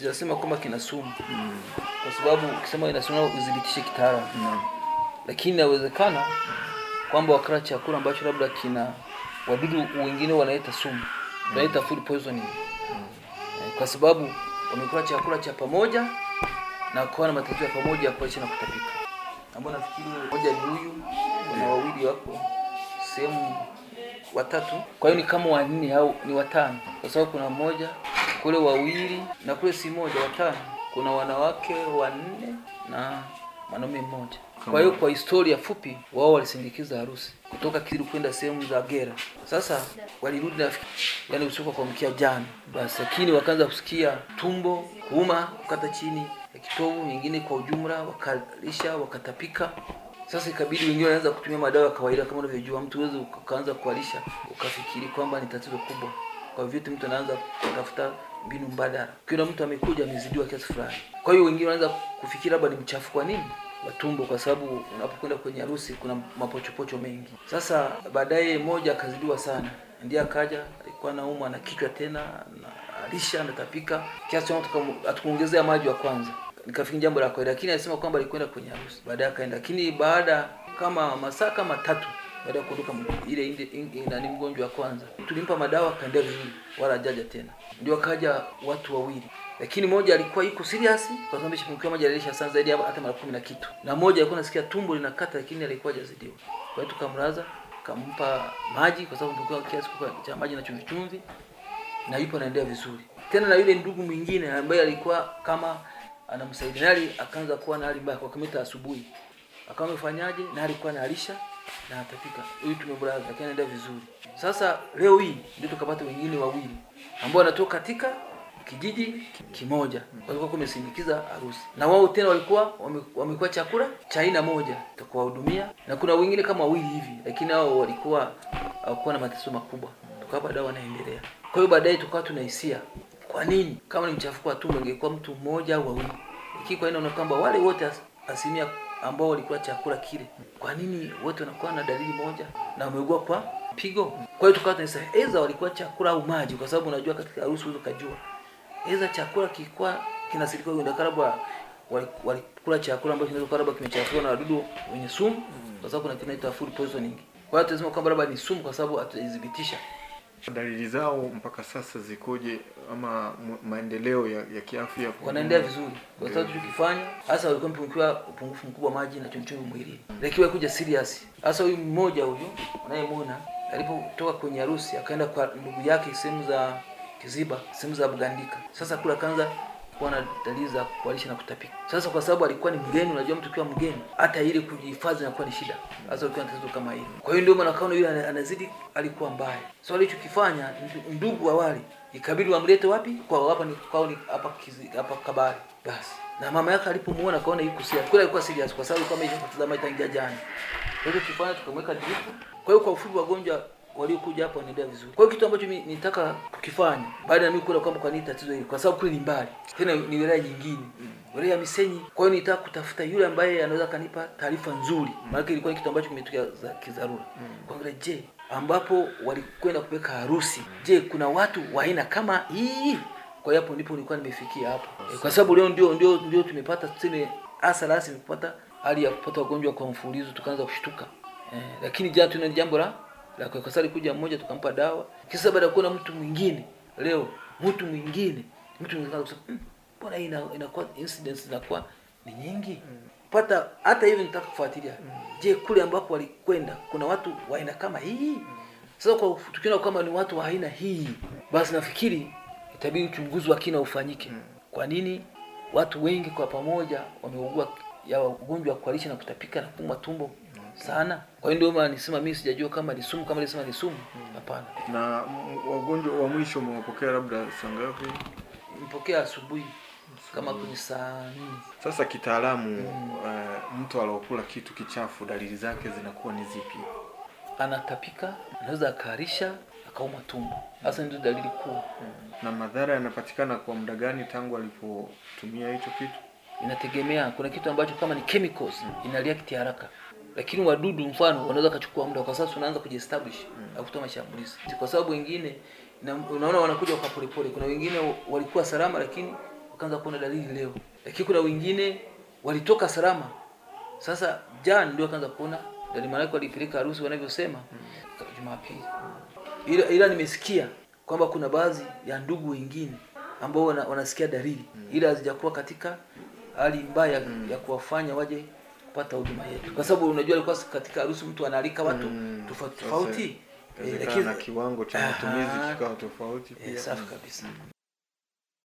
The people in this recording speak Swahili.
sijasema kwamba kina sumu. Mm. kwa sababu ukisema ina sumu udhibitishe kitaalamu. Mm. lakini inawezekana kwamba wakala chakula ambacho labda kina wadudu wengine wanaita sumu wanaita food poisoning. Mm. kwa sababu wamekula chakula cha pamoja na kuwa na matatizo ya pamoja ya kuacha na kutapika. Ambao nafikiri moja ni huyu na wawili wako sehemu watatu. Kwa hiyo ni kama wanne au ni watano. Kwa sababu kuna mmoja kule wawili na kule si moja watano kuna wanawake wanne na mwanaume mmoja kwa hiyo kwa historia fupi wao walisindikiza harusi kutoka Kiru kwenda sehemu za Gera. Sasa walirudi na yani usiku kwa mkia jana, basi lakini wakaanza kusikia tumbo kuuma, kukata chini ya kitovu, wengine kwa ujumla wakalisha, wakatapika. Sasa ikabidi wengine wanaanza kutumia madawa ya kawaida. Kama unavyojua, mtu huwezi ukaanza kualisha ukafikiri kwamba ni tatizo kubwa. Kwa vyote mtu anaanza kutafuta mbinu mbadala. Ukiona mtu amekuja amezidiwa kiasi fulani, kwa hiyo wengine wanaanza kufikiri labda ni mchafu. Kwa nini? wa tumbo kwa sababu unapokwenda kwenye harusi kuna mapochopocho mengi. Sasa baadaye mmoja akazidiwa sana, ndiye akaja, alikuwa anaumwa na kichwa tena na alisha anatapika kiasi hatukuongezea maji wa kwanza, nikafikiri jambo la kawaida, lakini alisema kwamba alikwenda kwenye harusi, baadaye akaenda, lakini baada kama masaa kama tatu baada ya kuondoka ile ile nani mgonjwa wa kwanza, tulimpa madawa akaendelea vizuri, wala hajaja tena. Ndio akaja watu wawili lakini moja alikuwa yuko serious kwa sababu ameshapungukiwa maji alisha sana zaidi hata mara kumi na kitu, na moja alikuwa nasikia tumbo linakata, lakini alikuwa hajazidiwa. Kwa hiyo tukamlaza, kampa maji kwa sababu tulikuwa kiasi kwa cha maji na chumvi chumvi, na yupo anaendelea vizuri. Tena na yule ndugu mwingine ambaye alikuwa kama anamsaidia naye akaanza kuwa na hali mbaya kwa kumita asubuhi, akawa amefanyaje, na alikuwa analisha na atafika. Huyu tumemlaza, lakini anaenda vizuri. Sasa leo hii ndio tukapata wengine wawili ambao wanatoka katika kijiji kimoja. Walikuwa kumesindikiza harusi. Na wao tena walikuwa wamekuwa chakula cha aina moja tukuwahudumia na kuna wengine kama wawili hivi lakini hao walikuwa hawakuwa na matatizo makubwa. Tukawapa dawa wanaendelea. Kwa hiyo baadaye tukawa tunahisia kwa nini? Kama ni mchafuko wa tumbo ingekuwa mtu mmoja au wawili. Kwa nini kwamba wale wote as- asilimia ambao walikuwa chakula kile. Kwa nini wote wanakuwa na dalili moja na wameugua kwa pigo? Kwa hiyo tukawa tunasema eza walikuwa chakula au maji? Kwa sababu unajua katika harusi huwezi ukajua. Eza chakula kilikuwa kinasirika ndio wali- walikula chakula ambacho kinaweza karibu kimechafuliwa na wadudu wenye sumu. Kwa sababu kuna kinaitwa food poisoning. Kwa hiyo tunasema kwamba labda ni sumu kwa sababu hatujaithibitisha. Dalili zao mpaka sasa zikoje, ama maendeleo ya, ya kiafya? Wanaendelea vizuri. Kwa sababu tulichokifanya hasa walikuwa mpungukiwa upungufu mkubwa wa maji na chumchumvi mwilini. Lakini kuja serious. Hasa huyu mmoja huyu unayemwona alipotoka kwenye harusi akaenda kwa ndugu yake sehemu za Kiziba, sehemu za Bugandika. Sasa kula kanza kuwa na dalili za kuharisha na kutapika. Sasa kwa sababu alikuwa ni mgeni, unajua mtu ukiwa mgeni, hata ile kujihifadhi inakuwa ni shida. Sasa alikuwa na tatizo kama hili. Kwa hiyo ndio maana kaona yule anazidi alikuwa mbaya. So alichokifanya ndugu wa wale ikabidi wamlete wapi? Kwa hapa ni kwao ni hapa hapa Kabari. Basi. Na mama yake alipomuona kaona yuko serious. kule alikuwa serious kwa sababu kama hiyo kutazama itaingia jana. Kwa hiyo kifanya tukamweka dripu. Kwa hiyo kwa ufupi wagonjwa waliokuja hapo wanaendea vizuri. Kwa hiyo kitu ambacho mimi nitaka kukifanya baada ya mimi kuona kwamba kwa nini tatizo hili, kwa sababu kule ni mbali, tena ni wilaya nyingine, mm. wilaya ya Misenyi. Kwa hiyo nitaka kutafuta yule ambaye anaweza kanipa taarifa nzuri, mm. maana ilikuwa ni kitu ambacho kimetokea za kidharura. Kuangalia, je, ambapo walikwenda kupeka harusi, je, kuna watu wa aina kama hii? Kwa hiyo hapo ndipo nilikuwa nimefikia hapo, Eh, kwa sababu leo ndio ndio ndio tumepata tuseme hasa rasmi kupata hali ya kupata wagonjwa kwa mfululizo, tukaanza kushtuka eh, lakini jana tuna jambo la la kasari kuja mmoja tukampa dawa, kisa baada ya kuona mtu mwingine leo mtu mwingine mtu mwingine kusema "Mm, mbona hii ina- inakuwa incidents zinakuwa ni nyingi? Pata hata hivi nitaka kufuatilia. Je kule ambapo walikwenda kuna watu wa aina kama hii? Sasa kwa tukiona kama ni watu wa aina hii basi nafikiri itabidi uchunguzi wa kina ufanyike. Kwa nini watu wengi kwa pamoja wameugua ya ugonjwa wa kuharisha na kutapika na kuumwa tumbo sana. Kwa hiyo ndio maana nisema mimi sijajua kama ni sumu kama nilisema ni sumu. Hapana. Hmm. Na wagonjwa wa mwisho mwapokea labda saa ngapi? mpokea asubuhi. Kama kwenye saa nne Sasa kitaalamu, eh, mtu aliokula kitu kichafu dalili zake zinakuwa ni zipi? anatapika anaweza akaharisha akauma tumbo. Hasa ndio dalili kuu. Na madhara yanapatikana kwa muda gani tangu alipotumia hicho kitu? inategemea. Kuna kitu ambacho kama ni chemicals ina react haraka lakini wadudu mfano wanaweza kachukua muda kwa sasa unaanza kujiestablish na kutoa mashambulizi kwa sababu wengine na, unaona wanakuja kwa polepole kuna wengine walikuwa salama lakini wakaanza kuona dalili leo, lakini kuna wengine walitoka salama. Sasa jana ndio wakaanza kuona dalili, maanake walipeleka harusi wanavyosema Jumapili. Ila, ila nimesikia kwamba kuna baadhi ya ndugu wengine ambao wana, wanasikia dalili ila hazijakuwa katika hali mbaya ya kuwafanya waje kupata huduma yetu, kwa sababu unajua alikuwa katika harusi mtu anaalika watu Mm. tofauti tofauti, lakini na kiwango cha matumizi kikawa tofauti eh, pia. safi kabisa.